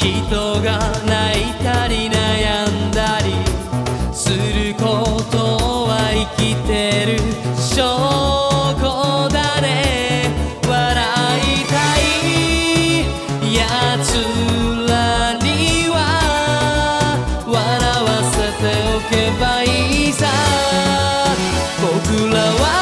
人が泣いたり悩んだりすることは生きてる証拠だね。笑いたいやつらには笑わせておけばいいさ。僕らは